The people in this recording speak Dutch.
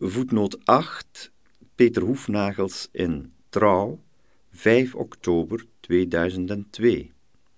Voetnoot 8, Peter Hoefnagels in Trouw, 5 oktober 2002.